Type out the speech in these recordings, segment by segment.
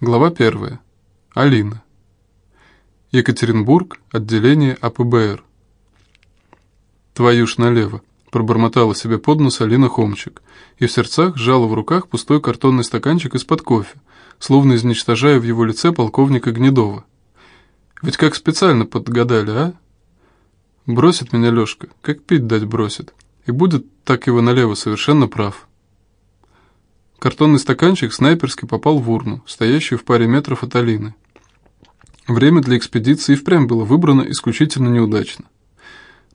Глава 1. Алина. Екатеринбург, отделение АПБР. «Твою ж налево!» – пробормотала себе под нос Алина Хомчик, и в сердцах сжала в руках пустой картонный стаканчик из-под кофе, словно изничтожая в его лице полковника Гнедова. «Ведь как специально подгадали, а? Бросит меня Лешка, как пить дать бросит, и будет так его налево совершенно прав». Картонный стаканчик снайперски попал в урну, стоящую в паре метров от Алины. Время для экспедиции впрямь было выбрано исключительно неудачно.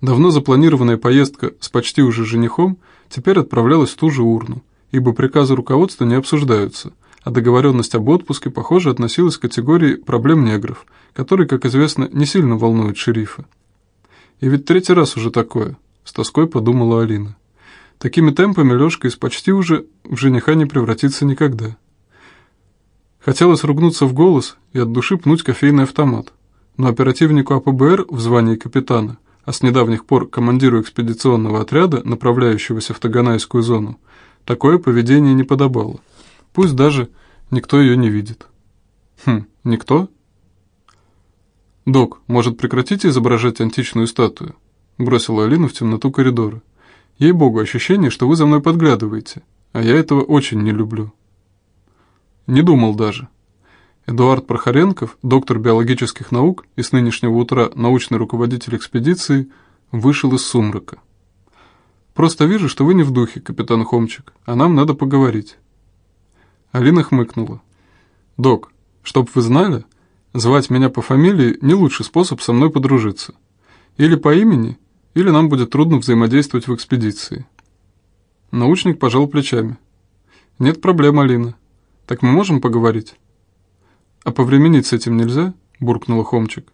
Давно запланированная поездка с почти уже женихом теперь отправлялась в ту же урну, ибо приказы руководства не обсуждаются, а договоренность об отпуске, похоже, относилась к категории проблем негров, которые, как известно, не сильно волнуют шерифа. И ведь третий раз уже такое, с тоской подумала Алина. Такими темпами Лёшка из почти уже в жениха не превратится никогда. Хотелось ругнуться в голос и от души пнуть кофейный автомат, но оперативнику АПБР в звании капитана, а с недавних пор командиру экспедиционного отряда, направляющегося в Таганайскую зону, такое поведение не подобало. Пусть даже никто ее не видит. Хм, никто? «Док, может, прекратите изображать античную статую?» Бросила Алину в темноту коридора. Ей-богу, ощущение, что вы за мной подглядываете, а я этого очень не люблю. Не думал даже. Эдуард Прохоренков, доктор биологических наук и с нынешнего утра научный руководитель экспедиции, вышел из сумрака. «Просто вижу, что вы не в духе, капитан Хомчик, а нам надо поговорить». Алина хмыкнула. «Док, чтоб вы знали, звать меня по фамилии не лучший способ со мной подружиться. Или по имени, или нам будет трудно взаимодействовать в экспедиции. Научник пожал плечами. Нет проблем, Алина. Так мы можем поговорить? А повременить с этим нельзя? Буркнула Хомчик.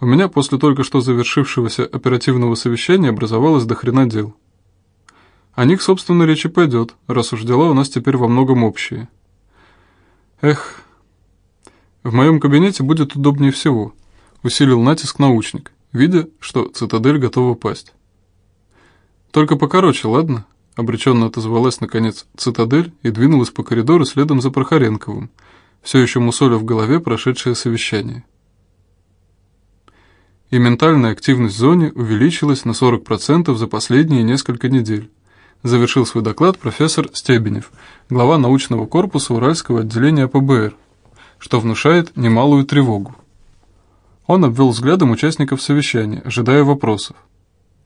У меня после только что завершившегося оперативного совещания образовалось до хрена дел. О них, собственно, речи пойдет, раз уж дела у нас теперь во многом общие. Эх, в моем кабинете будет удобнее всего, усилил натиск научник видя, что цитадель готова пасть. «Только покороче, ладно?» — обреченно отозвалась, наконец, цитадель и двинулась по коридору следом за Прохоренковым, все еще мусоля в голове прошедшее совещание. И ментальная активность в зоне увеличилась на 40% за последние несколько недель. Завершил свой доклад профессор Стебенев, глава научного корпуса Уральского отделения ПБР, что внушает немалую тревогу. Он обвел взглядом участников совещания, ожидая вопросов.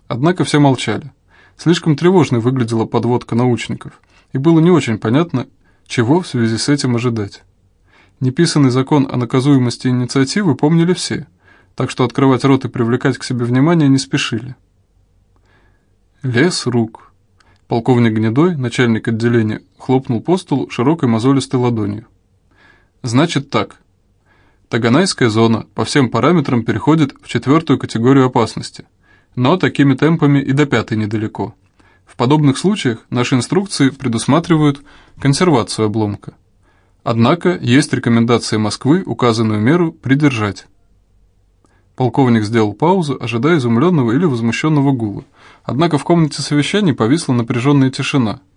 Однако все молчали. Слишком тревожной выглядела подводка научников, и было не очень понятно, чего в связи с этим ожидать. Неписанный закон о наказуемости инициативы помнили все, так что открывать рот и привлекать к себе внимание не спешили. Лес рук. Полковник Гнедой, начальник отделения, хлопнул по столу широкой мозолистой ладонью. «Значит так. Таганайская зона по всем параметрам переходит в четвертую категорию опасности, но такими темпами и до пятой недалеко. В подобных случаях наши инструкции предусматривают консервацию обломка. Однако есть рекомендация Москвы указанную меру придержать. Полковник сделал паузу, ожидая изумленного или возмущенного гула. Однако в комнате совещаний повисла напряженная тишина –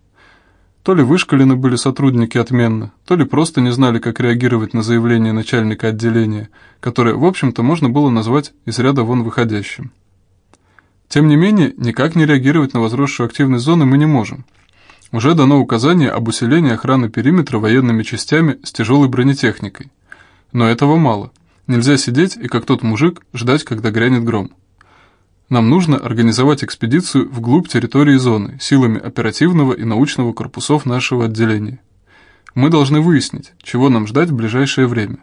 то ли вышкалены были сотрудники отменно, то ли просто не знали, как реагировать на заявление начальника отделения, которое, в общем-то, можно было назвать из ряда вон выходящим. Тем не менее, никак не реагировать на возросшую активность зоны мы не можем. Уже дано указание об усилении охраны периметра военными частями с тяжелой бронетехникой. Но этого мало. Нельзя сидеть и, как тот мужик, ждать, когда грянет гром. Нам нужно организовать экспедицию вглубь территории зоны силами оперативного и научного корпусов нашего отделения. Мы должны выяснить, чего нам ждать в ближайшее время.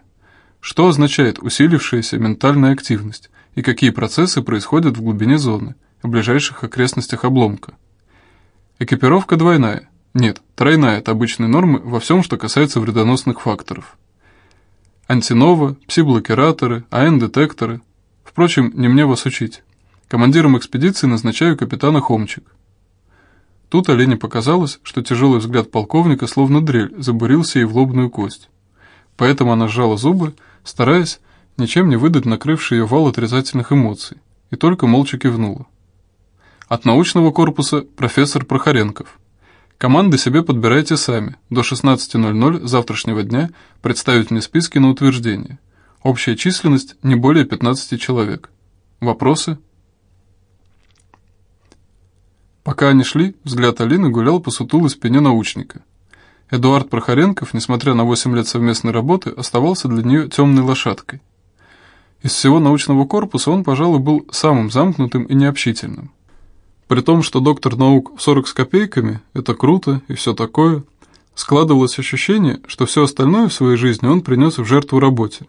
Что означает усилившаяся ментальная активность и какие процессы происходят в глубине зоны, в ближайших окрестностях обломка. Экипировка двойная, нет, тройная от обычной нормы во всем, что касается вредоносных факторов. Антинова, пси-блокираторы, АН-детекторы. Впрочем, не мне вас учить. Командиром экспедиции назначаю капитана Хомчик. Тут Олене показалось, что тяжелый взгляд полковника, словно дрель, забурился ей в лобную кость. Поэтому она сжала зубы, стараясь ничем не выдать накрывший ее вал отрицательных эмоций, и только молча кивнула. От научного корпуса профессор Прохоренков. Команды себе подбирайте сами. До 16.00 завтрашнего дня представить мне списки на утверждение. Общая численность не более 15 человек. Вопросы? Пока они шли, взгляд Алины гулял по сутулой спине научника. Эдуард Прохоренков, несмотря на 8 лет совместной работы, оставался для нее темной лошадкой. Из всего научного корпуса он, пожалуй, был самым замкнутым и необщительным. При том, что доктор наук в 40 с копейками – это круто и все такое, складывалось ощущение, что все остальное в своей жизни он принес в жертву работе.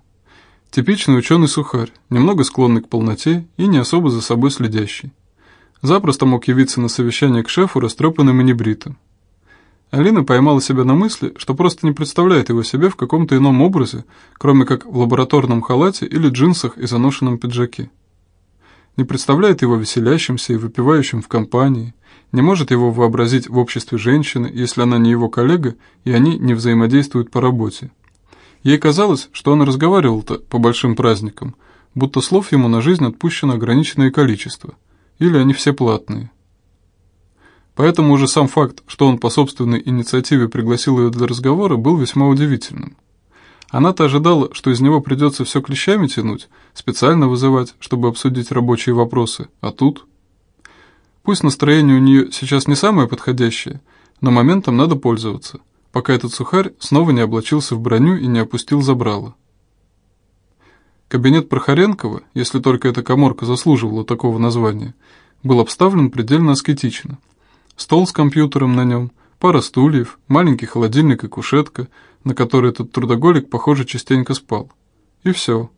Типичный ученый-сухарь, немного склонный к полноте и не особо за собой следящий. Запросто мог явиться на совещание к шефу растрепанным и небритым. Алина поймала себя на мысли, что просто не представляет его себе в каком-то ином образе, кроме как в лабораторном халате или джинсах и заношенном пиджаке. Не представляет его веселящимся и выпивающим в компании, не может его вообразить в обществе женщины, если она не его коллега, и они не взаимодействуют по работе. Ей казалось, что он разговаривал-то по большим праздникам, будто слов ему на жизнь отпущено ограниченное количество – или они все платные. Поэтому уже сам факт, что он по собственной инициативе пригласил ее для разговора, был весьма удивительным. Она-то ожидала, что из него придется все клещами тянуть, специально вызывать, чтобы обсудить рабочие вопросы, а тут... Пусть настроение у нее сейчас не самое подходящее, но моментом надо пользоваться, пока этот сухарь снова не облачился в броню и не опустил забрало. Кабинет Прохоренкова, если только эта коморка заслуживала такого названия, был обставлен предельно аскетично. Стол с компьютером на нем, пара стульев, маленький холодильник и кушетка, на которой этот трудоголик, похоже, частенько спал. И все.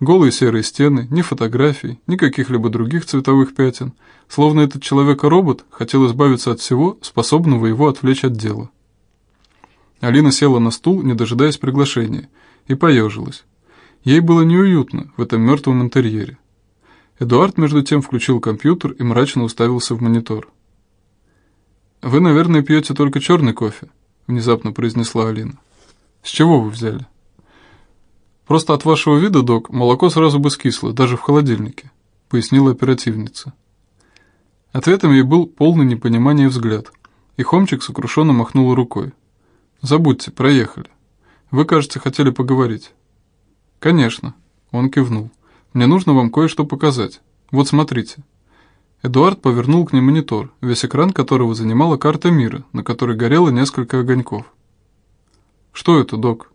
Голые серые стены, ни фотографий, ни каких-либо других цветовых пятен, словно этот человек-робот хотел избавиться от всего, способного его отвлечь от дела. Алина села на стул, не дожидаясь приглашения, и поежилась. Ей было неуютно в этом мертвом интерьере. Эдуард, между тем, включил компьютер и мрачно уставился в монитор. «Вы, наверное, пьете только черный кофе», — внезапно произнесла Алина. «С чего вы взяли?» «Просто от вашего вида, док, молоко сразу бы скисло, даже в холодильнике», — пояснила оперативница. Ответом ей был полный непонимания взгляд, и Хомчик сокрушенно махнул рукой. «Забудьте, проехали. Вы, кажется, хотели поговорить». «Конечно», — он кивнул. «Мне нужно вам кое-что показать. Вот смотрите». Эдуард повернул к ней монитор, весь экран которого занимала карта мира, на которой горело несколько огоньков. «Что это, док?»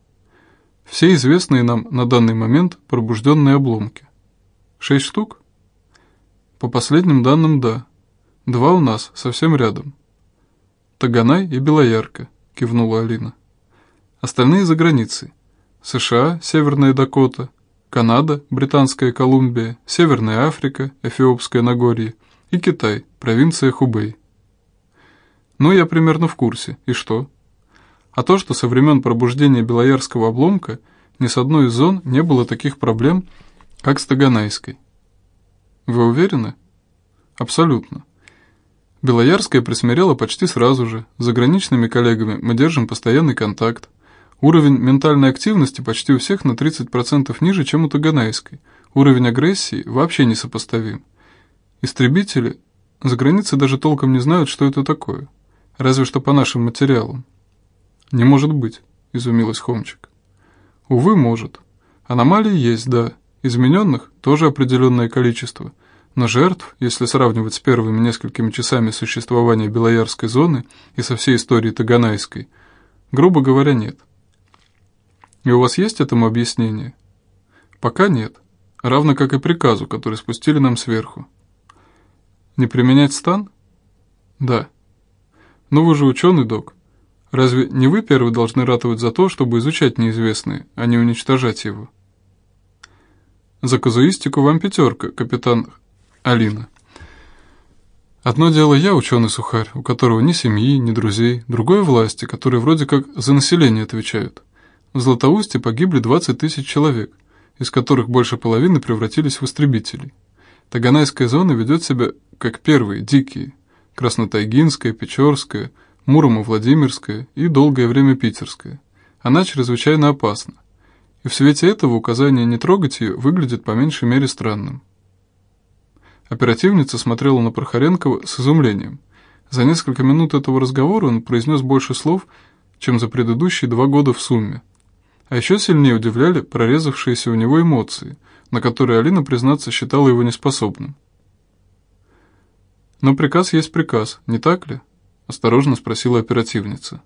«Все известные нам на данный момент пробужденные обломки. Шесть штук?» «По последним данным, да. Два у нас, совсем рядом». «Таганай и Белоярка», — кивнула Алина. «Остальные за границей. США, Северная Дакота, Канада, Британская Колумбия, Северная Африка, Эфиопское Нагорье и Китай, провинция Хубей. Ну, я примерно в курсе. И что? А то, что со времен пробуждения Белоярского обломка ни с одной из зон не было таких проблем, как с Таганайской. Вы уверены? Абсолютно. Белоярская присмирела почти сразу же. С заграничными коллегами мы держим постоянный контакт. Уровень ментальной активности почти у всех на 30% ниже, чем у Таганайской. Уровень агрессии вообще несопоставим. Истребители за границей даже толком не знают, что это такое. Разве что по нашим материалам. «Не может быть», — изумилась Хомчик. «Увы, может. Аномалии есть, да. Измененных тоже определенное количество. Но жертв, если сравнивать с первыми несколькими часами существования Белоярской зоны и со всей историей Таганайской, грубо говоря, нет. И у вас есть этому объяснение? Пока нет. Равно как и приказу, который спустили нам сверху. Не применять стан? Да. Но вы же ученый, док. Разве не вы первый должны ратовать за то, чтобы изучать неизвестное, а не уничтожать его? За казуистику вам пятерка, капитан Алина. Одно дело я, ученый-сухарь, у которого ни семьи, ни друзей, другое власти, которые вроде как за население отвечают. В Златоусте погибли 20 тысяч человек, из которых больше половины превратились в истребителей. Таганайская зона ведет себя как первые, дикие. Краснотайгинская, Печорская, Муромо-Владимирская и долгое время Питерская. Она чрезвычайно опасна. И в свете этого указание не трогать ее выглядит по меньшей мере странным. Оперативница смотрела на Прохоренкова с изумлением. За несколько минут этого разговора он произнес больше слов, чем за предыдущие два года в сумме. А еще сильнее удивляли прорезавшиеся у него эмоции, на которые Алина, признаться, считала его неспособным. «Но приказ есть приказ, не так ли?» – осторожно спросила оперативница.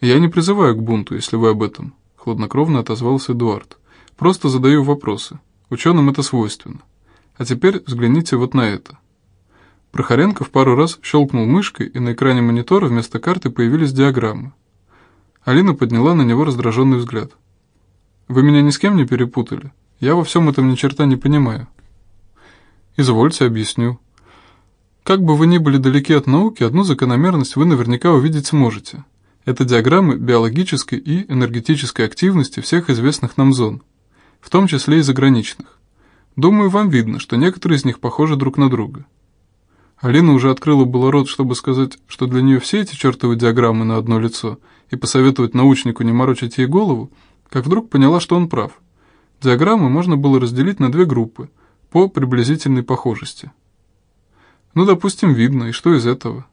«Я не призываю к бунту, если вы об этом», – хладнокровно отозвался Эдуард. «Просто задаю вопросы. Ученым это свойственно. А теперь взгляните вот на это». Прохоренков пару раз щелкнул мышкой, и на экране монитора вместо карты появились диаграммы. Алина подняла на него раздраженный взгляд. «Вы меня ни с кем не перепутали? Я во всем этом ни черта не понимаю». «Извольте, объясню. Как бы вы ни были далеки от науки, одну закономерность вы наверняка увидеть сможете. Это диаграммы биологической и энергетической активности всех известных нам зон, в том числе и заграничных. Думаю, вам видно, что некоторые из них похожи друг на друга. Алина уже открыла было рот, чтобы сказать, что для нее все эти чертовы диаграммы на одно лицо, и посоветовать научнику не морочить ей голову, как вдруг поняла, что он прав. Диаграммы можно было разделить на две группы, по приблизительной похожести. Ну, допустим, видно, и что из этого?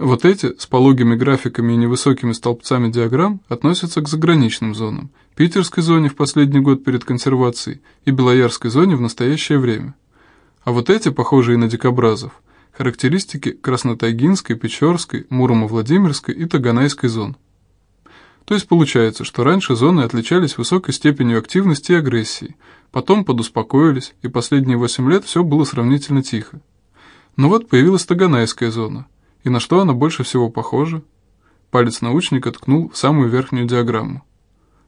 Вот эти, с пологими графиками и невысокими столбцами диаграмм, относятся к заграничным зонам, питерской зоне в последний год перед консервацией и белоярской зоне в настоящее время. А вот эти, похожие на дикобразов, характеристики Краснотайгинской, Печорской, Муромо-Владимирской и Таганайской зон. То есть получается, что раньше зоны отличались высокой степенью активности и агрессии, потом подуспокоились, и последние 8 лет все было сравнительно тихо. Но вот появилась Таганайская зона. И на что она больше всего похожа? Палец научника ткнул в самую верхнюю диаграмму.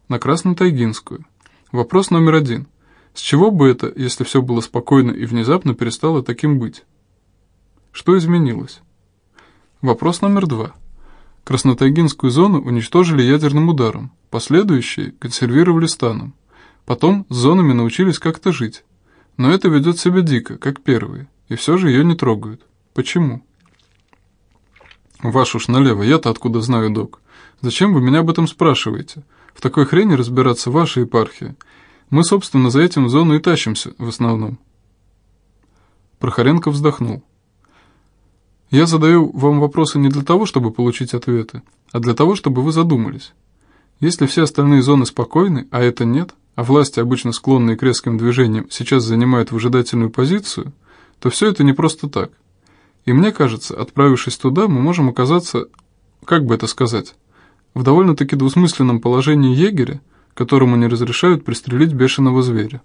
На Краснотайгинскую. Вопрос номер один. С чего бы это, если все было спокойно и внезапно перестало таким быть? Что изменилось? Вопрос номер два. Краснотайгинскую зону уничтожили ядерным ударом, последующие консервировали станом. Потом с зонами научились как-то жить. Но это ведет себя дико, как первые, и все же ее не трогают. Почему? Ваш уж налево, я-то откуда знаю, док. Зачем вы меня об этом спрашиваете? В такой хрени разбираться ваша епархия. Мы, собственно, за этим в зону и тащимся, в основном. Прохоренко вздохнул. Я задаю вам вопросы не для того, чтобы получить ответы, а для того, чтобы вы задумались. Если все остальные зоны спокойны, а это нет, а власти, обычно склонные к резким движениям, сейчас занимают выжидательную позицию, то все это не просто так. И мне кажется, отправившись туда, мы можем оказаться, как бы это сказать, в довольно-таки двусмысленном положении егеря, которому не разрешают пристрелить бешеного зверя.